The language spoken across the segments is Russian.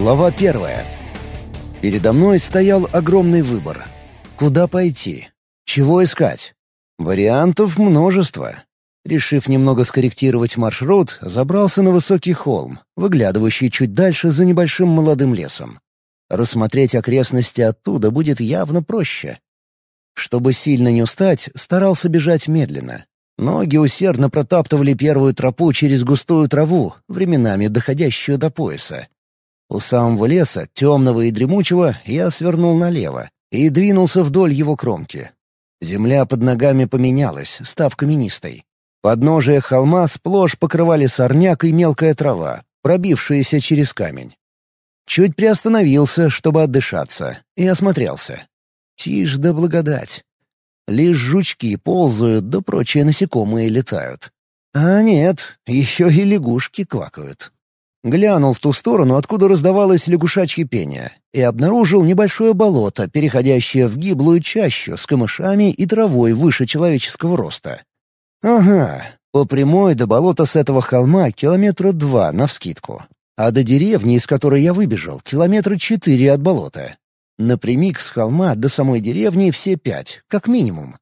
Глава первая. Передо мной стоял огромный выбор. Куда пойти? Чего искать? Вариантов множество. Решив немного скорректировать маршрут, забрался на высокий холм, выглядывающий чуть дальше за небольшим молодым лесом. Рассмотреть окрестности оттуда будет явно проще. Чтобы сильно не устать, старался бежать медленно. Ноги усердно протаптывали первую тропу через густую траву, временами доходящую до пояса. У самого леса, темного и дремучего, я свернул налево и двинулся вдоль его кромки. Земля под ногами поменялась, став каменистой. Подножие холма сплошь покрывали сорняк и мелкая трава, пробившаяся через камень. Чуть приостановился, чтобы отдышаться, и осмотрелся. Тишь да благодать. Лишь жучки ползают, да прочие насекомые летают. А нет, еще и лягушки квакают. Глянул в ту сторону, откуда раздавалось лягушачье пение, и обнаружил небольшое болото, переходящее в гиблую чащу с камышами и травой выше человеческого роста. Ага, по прямой до болота с этого холма километра два навскидку, а до деревни, из которой я выбежал, километра четыре от болота. Напрямик с холма до самой деревни все пять, как минимум.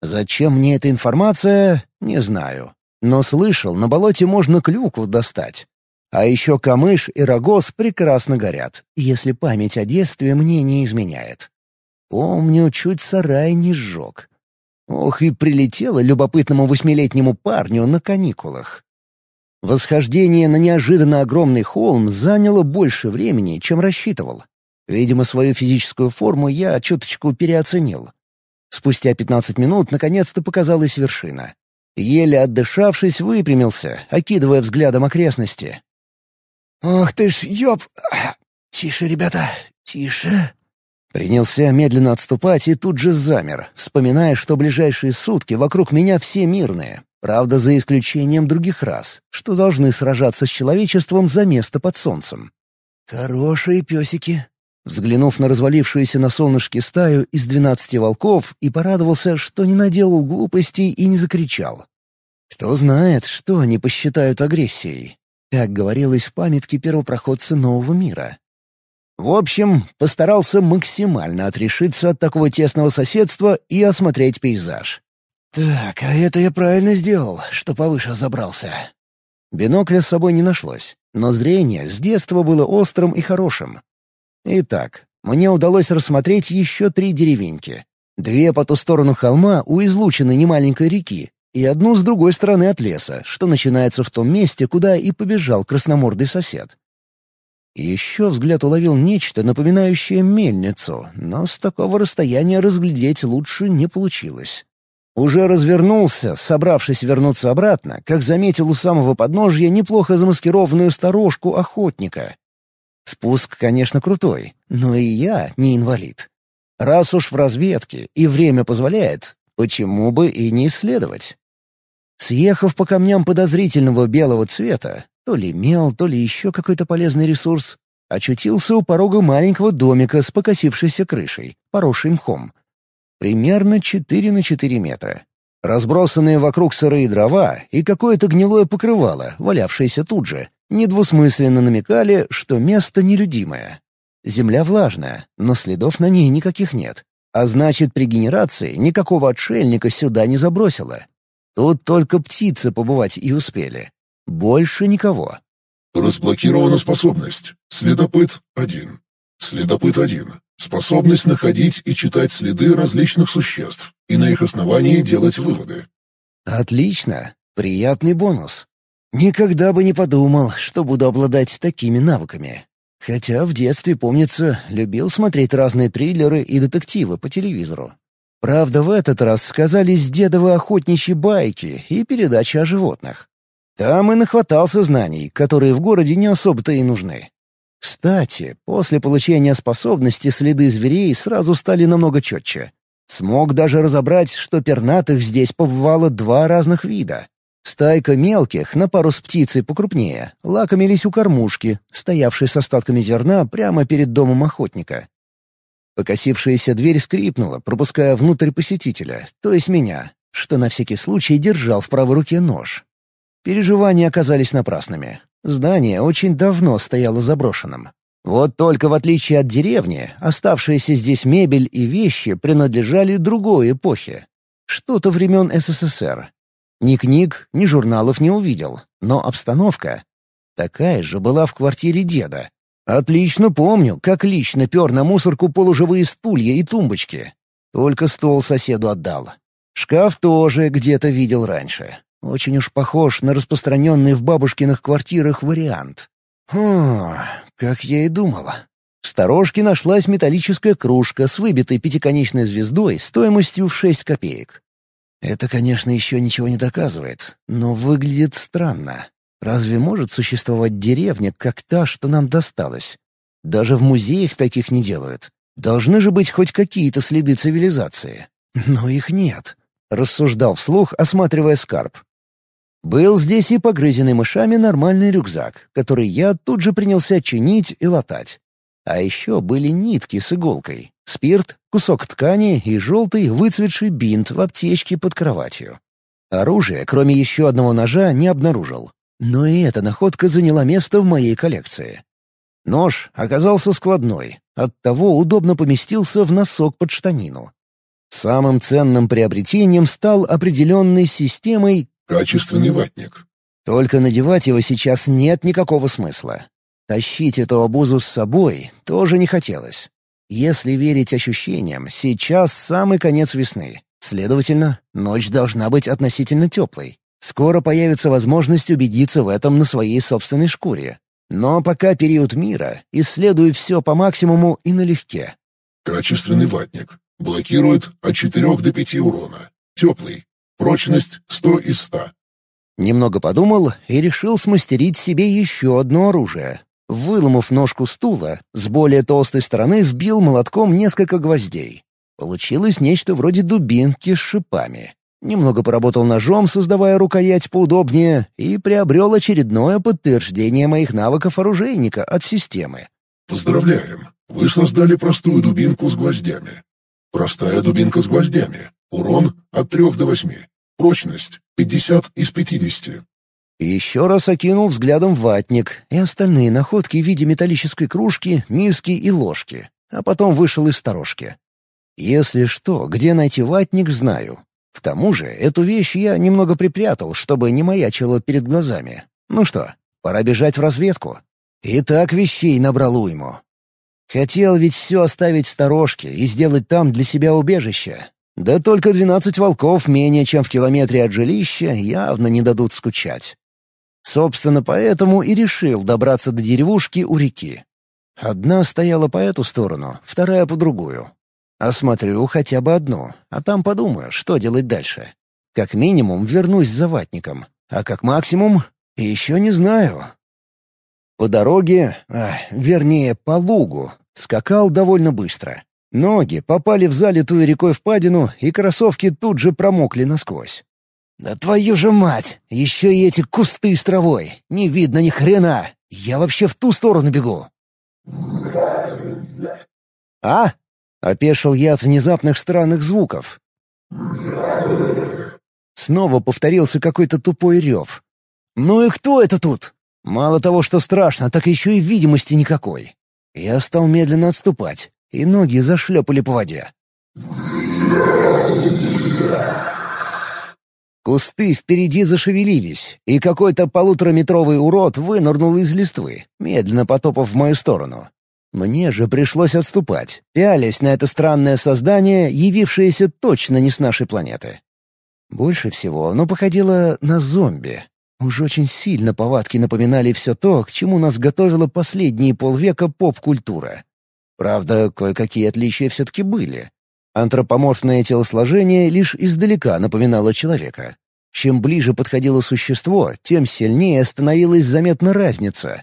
Зачем мне эта информация, не знаю. Но слышал, на болоте можно клюку достать. А еще камыш и рогоз прекрасно горят, если память о детстве мне не изменяет. Помню, чуть сарай не сжег. Ох, и прилетело любопытному восьмилетнему парню на каникулах. Восхождение на неожиданно огромный холм заняло больше времени, чем рассчитывал. Видимо, свою физическую форму я чуточку переоценил. Спустя пятнадцать минут наконец-то показалась вершина. Еле отдышавшись, выпрямился, окидывая взглядом окрестности. «Ох ты ж, ёб... Тише, ребята, тише!» Принялся медленно отступать и тут же замер, вспоминая, что ближайшие сутки вокруг меня все мирные. Правда, за исключением других рас, что должны сражаться с человечеством за место под солнцем. «Хорошие песики», Взглянув на развалившуюся на солнышке стаю из двенадцати волков и порадовался, что не наделал глупостей и не закричал. Кто знает, что они посчитают агрессией. Так говорилось в памятке первопроходца нового мира. В общем, постарался максимально отрешиться от такого тесного соседства и осмотреть пейзаж. «Так, а это я правильно сделал, что повыше забрался». Бинокля с собой не нашлось, но зрение с детства было острым и хорошим. Итак, мне удалось рассмотреть еще три деревеньки. Две по ту сторону холма у излученной немаленькой реки и одну с другой стороны от леса, что начинается в том месте, куда и побежал красномордый сосед. Еще взгляд уловил нечто, напоминающее мельницу, но с такого расстояния разглядеть лучше не получилось. Уже развернулся, собравшись вернуться обратно, как заметил у самого подножья неплохо замаскированную сторожку охотника. Спуск, конечно, крутой, но и я не инвалид. Раз уж в разведке и время позволяет, почему бы и не исследовать? Съехав по камням подозрительного белого цвета, то ли мел, то ли еще какой-то полезный ресурс, очутился у порога маленького домика с покосившейся крышей, поросшей мхом. Примерно 4 на 4 метра. Разбросанные вокруг сырые дрова и какое-то гнилое покрывало, валявшееся тут же, недвусмысленно намекали, что место нелюдимое. Земля влажная, но следов на ней никаких нет. А значит, при генерации никакого отшельника сюда не забросило. Тут только птицы побывать и успели. Больше никого. Разблокирована способность. Следопыт один. Следопыт один. Способность находить и читать следы различных существ и на их основании делать выводы. Отлично. Приятный бонус. Никогда бы не подумал, что буду обладать такими навыками. Хотя в детстве, помнится, любил смотреть разные триллеры и детективы по телевизору. Правда, в этот раз сказались дедовы охотничьи байки и передачи о животных. Там и нахватался знаний, которые в городе не особо-то и нужны. Кстати, после получения способности следы зверей сразу стали намного четче. Смог даже разобрать, что пернатых здесь побывало два разных вида. Стайка мелких, на пару с птицей покрупнее, лакомились у кормушки, стоявшей с остатками зерна прямо перед домом охотника. Покосившаяся дверь скрипнула, пропуская внутрь посетителя, то есть меня, что на всякий случай держал в правой руке нож. Переживания оказались напрасными. Здание очень давно стояло заброшенным. Вот только в отличие от деревни, оставшиеся здесь мебель и вещи принадлежали другой эпохе. Что-то времен СССР. Ни книг, ни журналов не увидел, но обстановка такая же была в квартире деда. Отлично помню, как лично пер на мусорку полуживые стулья и тумбочки. Только стол соседу отдал. Шкаф тоже где-то видел раньше. Очень уж похож на распространенный в бабушкиных квартирах вариант. О, как я и думала. В сторожке нашлась металлическая кружка с выбитой пятиконечной звездой стоимостью в шесть копеек. Это, конечно, еще ничего не доказывает, но выглядит странно. Разве может существовать деревня, как та, что нам досталась? Даже в музеях таких не делают. Должны же быть хоть какие-то следы цивилизации. Но их нет. Рассуждал вслух, осматривая скарб. Был здесь и погрызенный мышами нормальный рюкзак, который я тут же принялся чинить и латать. А еще были нитки с иголкой, спирт, кусок ткани и желтый выцветший бинт в аптечке под кроватью. Оружие, кроме еще одного ножа, не обнаружил. Но и эта находка заняла место в моей коллекции. Нож оказался складной, оттого удобно поместился в носок под штанину. Самым ценным приобретением стал определенной системой Качественный ватник. Только надевать его сейчас нет никакого смысла. Тащить эту обузу с собой тоже не хотелось. Если верить ощущениям, сейчас самый конец весны. Следовательно, ночь должна быть относительно теплой. Скоро появится возможность убедиться в этом на своей собственной шкуре. Но пока период мира, исследуй все по максимуму и налегке. Качественный ватник. Блокирует от 4 до 5 урона. Теплый. Прочность 100 из 100. Немного подумал и решил смастерить себе еще одно оружие. Выломав ножку стула, с более толстой стороны вбил молотком несколько гвоздей. Получилось нечто вроде дубинки с шипами. Немного поработал ножом, создавая рукоять поудобнее, и приобрел очередное подтверждение моих навыков оружейника от системы. Поздравляем! Вы создали простую дубинку с гвоздями. Простая дубинка с гвоздями. Урон от 3 до 8. Прочность — 50 из 50. Еще раз окинул взглядом ватник и остальные находки в виде металлической кружки, миски и ложки, а потом вышел из сторожки. Если что, где найти ватник, знаю. К тому же эту вещь я немного припрятал, чтобы не маячило перед глазами. Ну что, пора бежать в разведку. И так вещей набрал уйму. Хотел ведь все оставить в сторожке и сделать там для себя убежище, да только двенадцать волков менее чем в километре от жилища явно не дадут скучать. Собственно, поэтому и решил добраться до деревушки у реки. Одна стояла по эту сторону, вторая по другую. Осмотрю хотя бы одну, а там подумаю, что делать дальше. Как минимум вернусь за ватником, а как максимум — еще не знаю. По дороге, а, вернее, по лугу, скакал довольно быстро. Ноги попали в залитую рекой впадину, и кроссовки тут же промокли насквозь. «Да твою же мать! Еще и эти кусты с травой! Не видно ни хрена! Я вообще в ту сторону бегу!» «А?» — опешил я от внезапных странных звуков. Снова повторился какой-то тупой рев. «Ну и кто это тут? Мало того, что страшно, так еще и видимости никакой». Я стал медленно отступать, и ноги зашлепали по воде. Кусты впереди зашевелились, и какой-то полутораметровый урод вынырнул из листвы, медленно потопав в мою сторону. Мне же пришлось отступать, пялясь на это странное создание, явившееся точно не с нашей планеты. Больше всего оно походило на зомби. Уж очень сильно повадки напоминали все то, к чему нас готовила последние полвека поп-культура. Правда, кое-какие отличия все-таки были. Антропоморфное телосложение лишь издалека напоминало человека. Чем ближе подходило существо, тем сильнее становилась заметна разница.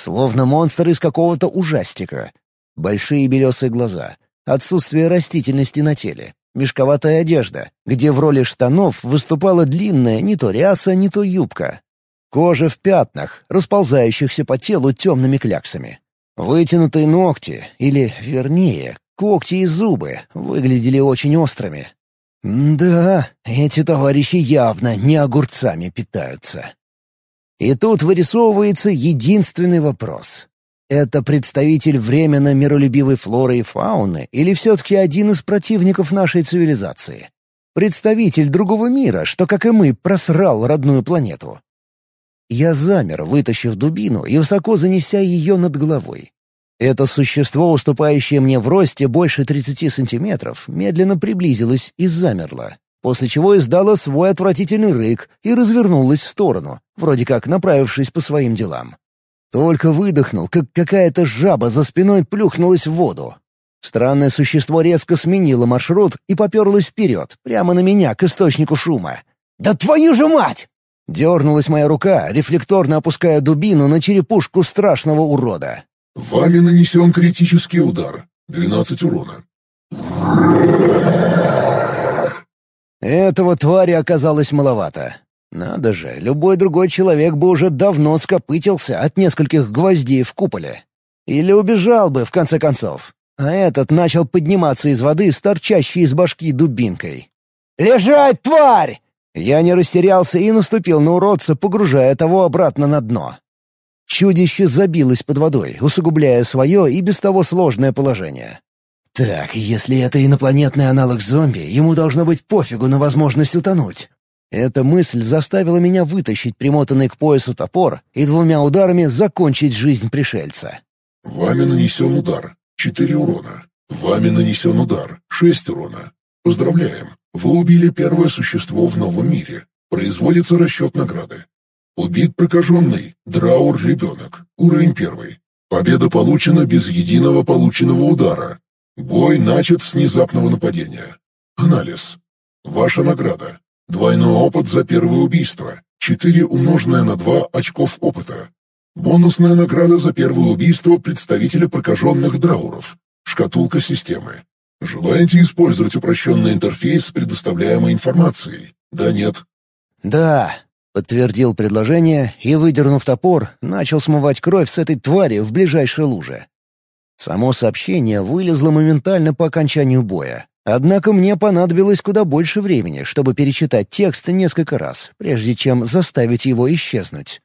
Словно монстр из какого-то ужастика. Большие белесые глаза, отсутствие растительности на теле, мешковатая одежда, где в роли штанов выступала длинная не то ряса, не то юбка. Кожа в пятнах, расползающихся по телу темными кляксами. Вытянутые ногти, или, вернее, когти и зубы, выглядели очень острыми. Да, эти товарищи явно не огурцами питаются. И тут вырисовывается единственный вопрос. Это представитель временно миролюбивой флоры и фауны или все-таки один из противников нашей цивилизации? Представитель другого мира, что, как и мы, просрал родную планету. Я замер, вытащив дубину и высоко занеся ее над головой. Это существо, уступающее мне в росте больше 30 сантиметров, медленно приблизилось и замерло, после чего издало свой отвратительный рык и развернулось в сторону, вроде как направившись по своим делам. Только выдохнул, как какая-то жаба за спиной плюхнулась в воду. Странное существо резко сменило маршрут и поперлось вперед, прямо на меня, к источнику шума. «Да твою же мать!» Дернулась моя рука, рефлекторно опуская дубину на черепушку страшного урода. «Вами нанесен критический удар. 12 урона». Этого твари оказалось маловато. Надо же, любой другой человек бы уже давно скопытился от нескольких гвоздей в куполе. Или убежал бы, в конце концов. А этот начал подниматься из воды с торчащей из башки дубинкой. «Лежать, тварь!» Я не растерялся и наступил на уродца, погружая того обратно на дно. Чудище забилось под водой, усугубляя свое и без того сложное положение. Так, если это инопланетный аналог зомби, ему должно быть пофигу на возможность утонуть. Эта мысль заставила меня вытащить примотанный к поясу топор и двумя ударами закончить жизнь пришельца. «Вами нанесен удар. Четыре урона. Вами нанесен удар. Шесть урона. Поздравляем. Вы убили первое существо в новом мире. Производится расчет награды. Убит прокаженный. Драур-ребенок. Уровень первый. Победа получена без единого полученного удара. Бой начат с внезапного нападения. Анализ. Ваша награда. Двойной опыт за первое убийство. 4 умноженное на 2 очков опыта. Бонусная награда за первое убийство представителя прокаженных драуров. Шкатулка системы. Желаете использовать упрощенный интерфейс с предоставляемой информацией? Да, нет? Да, подтвердил предложение и, выдернув топор, начал смывать кровь с этой твари в ближайшей луже. Само сообщение вылезло моментально по окончанию боя. Однако мне понадобилось куда больше времени, чтобы перечитать текст несколько раз, прежде чем заставить его исчезнуть.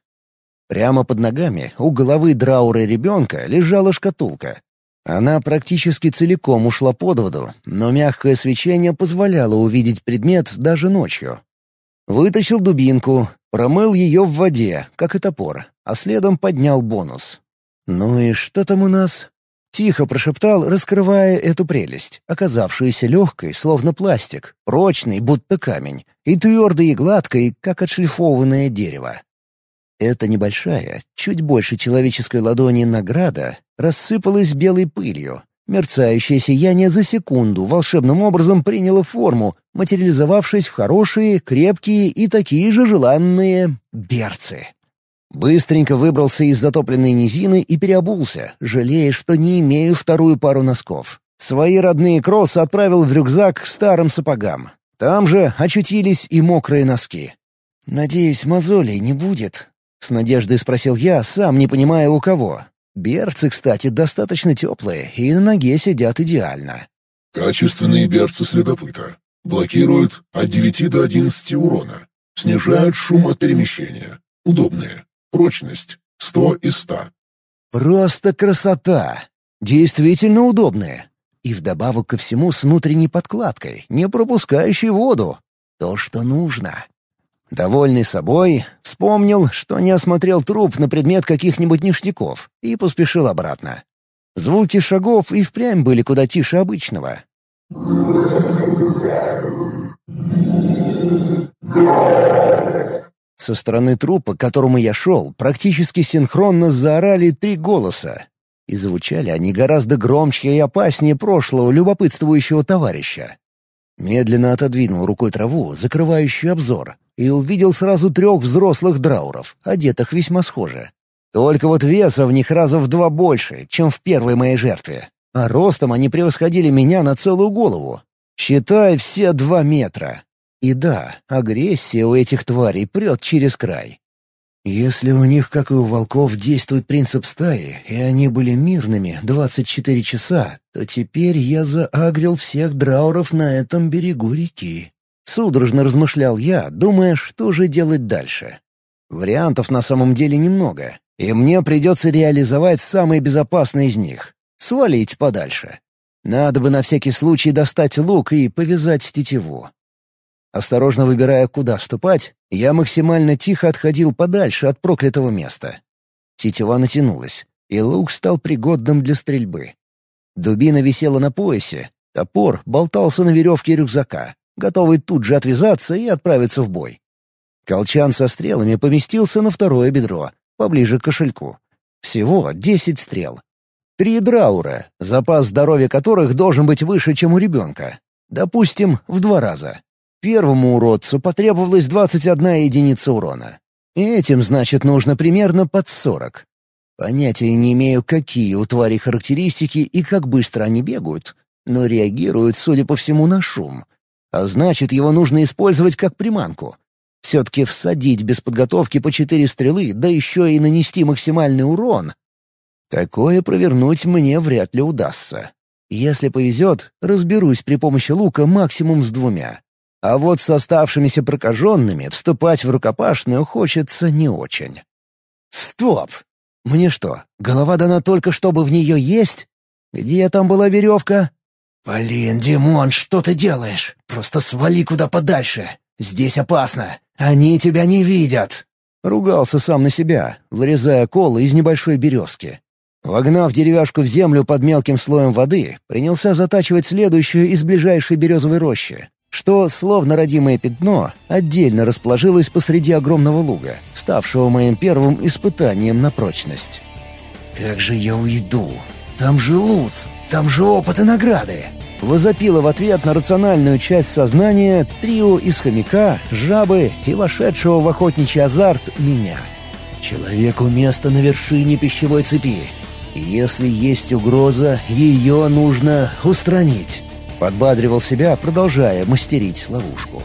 Прямо под ногами у головы Драура ребенка лежала шкатулка. Она практически целиком ушла под воду, но мягкое свечение позволяло увидеть предмет даже ночью. Вытащил дубинку, промыл ее в воде, как и топор, а следом поднял бонус. «Ну и что там у нас?» Тихо прошептал, раскрывая эту прелесть, оказавшуюся легкой, словно пластик, прочной, будто камень, и твердой и гладкой, как отшлифованное дерево. Эта небольшая, чуть больше человеческой ладони награда рассыпалась белой пылью. Мерцающее сияние за секунду волшебным образом приняло форму, материализовавшись в хорошие, крепкие и такие же желанные берцы. Быстренько выбрался из затопленной низины и переобулся, жалея, что не имею вторую пару носков. Свои родные кроссы отправил в рюкзак к старым сапогам. Там же очутились и мокрые носки. «Надеюсь, мозолей не будет?» — с надеждой спросил я, сам не понимая у кого. Берцы, кстати, достаточно теплые и на ноге сидят идеально. «Качественные берцы следопыта. Блокируют от 9 до 11 урона. Снижают шум от перемещения. Удобные. Прочность — сто из ста. Просто красота! Действительно удобные. И вдобавок ко всему с внутренней подкладкой, не пропускающей воду. То, что нужно. Довольный собой, вспомнил, что не осмотрел труп на предмет каких-нибудь ништяков, и поспешил обратно. Звуки шагов и впрямь были куда тише обычного. Со стороны трупа, к которому я шел, практически синхронно заорали три голоса. И звучали они гораздо громче и опаснее прошлого любопытствующего товарища. Медленно отодвинул рукой траву, закрывающую обзор, и увидел сразу трех взрослых драуров, одетых весьма схоже. Только вот веса в них раза в два больше, чем в первой моей жертве. А ростом они превосходили меня на целую голову. Считай, все два метра. И да, агрессия у этих тварей прет через край. Если у них, как и у волков, действует принцип стаи, и они были мирными 24 часа, то теперь я заагрил всех драуров на этом берегу реки. Судорожно размышлял я, думая, что же делать дальше. Вариантов на самом деле немного. И мне придется реализовать самый безопасный из них — свалить подальше. Надо бы на всякий случай достать лук и повязать тетиву. Осторожно выбирая, куда ступать, я максимально тихо отходил подальше от проклятого места. Тетива натянулась, и лук стал пригодным для стрельбы. Дубина висела на поясе, топор болтался на веревке рюкзака, готовый тут же отвязаться и отправиться в бой. Колчан со стрелами поместился на второе бедро, поближе к кошельку. Всего десять стрел. Три драура, запас здоровья которых должен быть выше, чем у ребенка. Допустим, в два раза. Первому уродцу потребовалось 21 единица урона. Этим, значит, нужно примерно под 40. Понятия не имею, какие у твари характеристики и как быстро они бегают, но реагируют, судя по всему, на шум. А значит, его нужно использовать как приманку. Все-таки всадить без подготовки по четыре стрелы, да еще и нанести максимальный урон Такое провернуть мне вряд ли удастся. Если повезет, разберусь при помощи лука максимум с двумя. А вот с оставшимися прокаженными вступать в рукопашную хочется не очень. Стоп! Мне что, голова дана только чтобы в нее есть? Где там была веревка? Блин, Димон, что ты делаешь? Просто свали куда подальше. Здесь опасно. Они тебя не видят. Ругался сам на себя, вырезая колы из небольшой березки. Вогнав деревяшку в землю под мелким слоем воды, принялся затачивать следующую из ближайшей березовой рощи, что, словно родимое пятно, отдельно расположилось посреди огромного луга, ставшего моим первым испытанием на прочность. «Как же я уйду? Там же лут, там же опыт и награды!» Возопило в ответ на рациональную часть сознания трио из хомяка, жабы и вошедшего в охотничий азарт меня. Человеку место на вершине пищевой цепи, если есть угроза, ее нужно устранить. Подбадривал себя, продолжая мастерить ловушку.